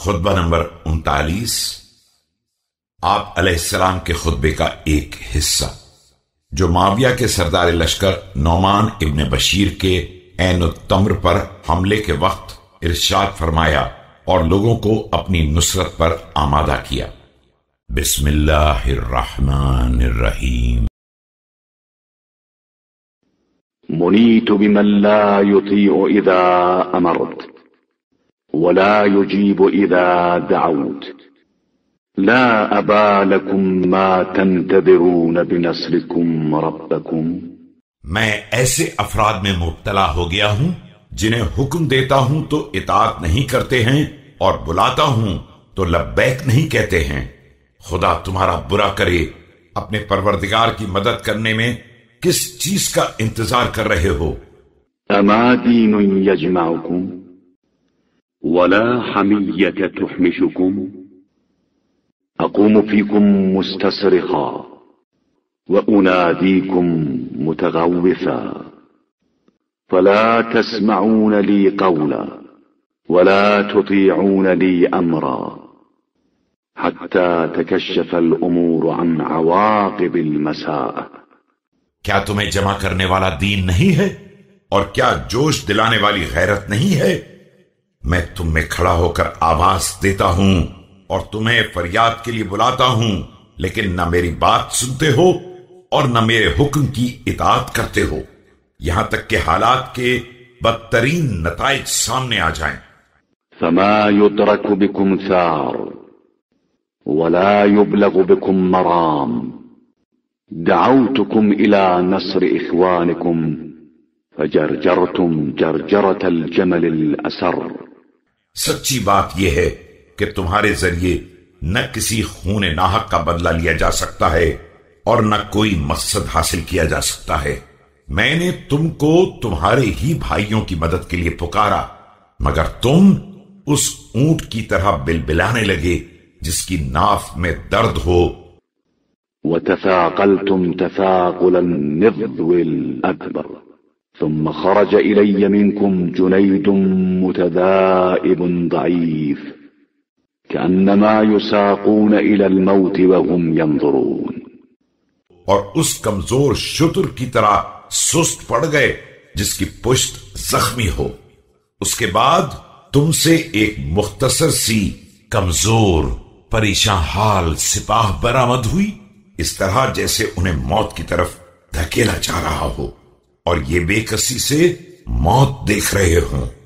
خطبہ نمبر انتالیس۔ آپ علیہ السلام کے خطبے کا ایک حصہ۔ جو معاویہ کے سردار لشکر نعمان ابن بشیر کے عین التمر پر حملے کے وقت ارشاد فرمایا اور لوگوں کو اپنی نصرت پر آمادہ کیا۔ بسم اللہ الرحمن الرحیم۔ منیت بمن لا يطيع اذا امرت۔ ولا يجيب إذا دعوت. لا أبا لكم ما تنتظرون بنصركم ربكم. میں ایسے افراد میں مبتلا ہو گیا ہوں جنہیں حکم دیتا ہوں تو اطاعت نہیں کرتے ہیں اور بلاتا ہوں تو لبیک نہیں کہتے ہیں۔ خدا تمہارا برا کرے اپنے پروردگار کی مدد کرنے میں کس چیز کا انتظار کر رہے ہو؟ اما دین یجمعکم؟ ولا حمية تحمشكم. أقوم فيكم مستصرخا وأناديكم متغوثا. فلا تسمعون لي قولا ولا تطيعون لي أمرا. حتى تكشف الأمور عن عواقب المساء. کیا تمہیں جمع کرنے والا دین نہیں ہے؟ اور کیا جوش دلانے والی غیرت نہیں ہے؟ میں تم میں کھڑا ہو کر آواز دیتا ہوں اور تمہیں فریاد کے لیے بلاتا ہوں، لیکن نہ میری بات سنتے ہو اور نہ میرے حکم کی اطاعت کرتے ہو۔ یہاں تک کہ حالات کے بدترین نتائج سامنے آ جائیں۔ فما يدرك بكم ثار ولا يبلغ بكم مرام۔ دعوتكم إلى نصر إخوانكم فجرجرتم جرجرة الجمل الأسر۔ سچی بات یہ ہے کہ تمہارے ذریعے نہ کسی خون ناحق کا بدلہ لیا جا سکتا ہے اور نہ کوئی مقصد حاصل کیا جا سکتا ہے۔ میں نے تم کو تمہارے ہی بھائیوں کی مدد کے لیے پکارا، مگر تم اس اونٹ کی طرح بل بلانے لگے جس کی ناف میں درد ہو۔ وتثاقلتم تثاقل النضو الأكبر۔ ثم خرج إلي منكم جنيد متذائب ضعيف، كأنما يساقون إلى الموت وهم ينظرون. اور اس کمزور شتر کی طرح سست پڑ گئے، جس کی پشت زخمی ہو۔ اس کے بعد تم سے ایک مختصر سی کمزور پریشان حال سپاہ برآمد ہوئی، اس طرح جیسے انہیں موت کی طرف دھکیلا جا رہا ہو۔ اور یہ بے کسی سے موت دیکھ رہے ہوں۔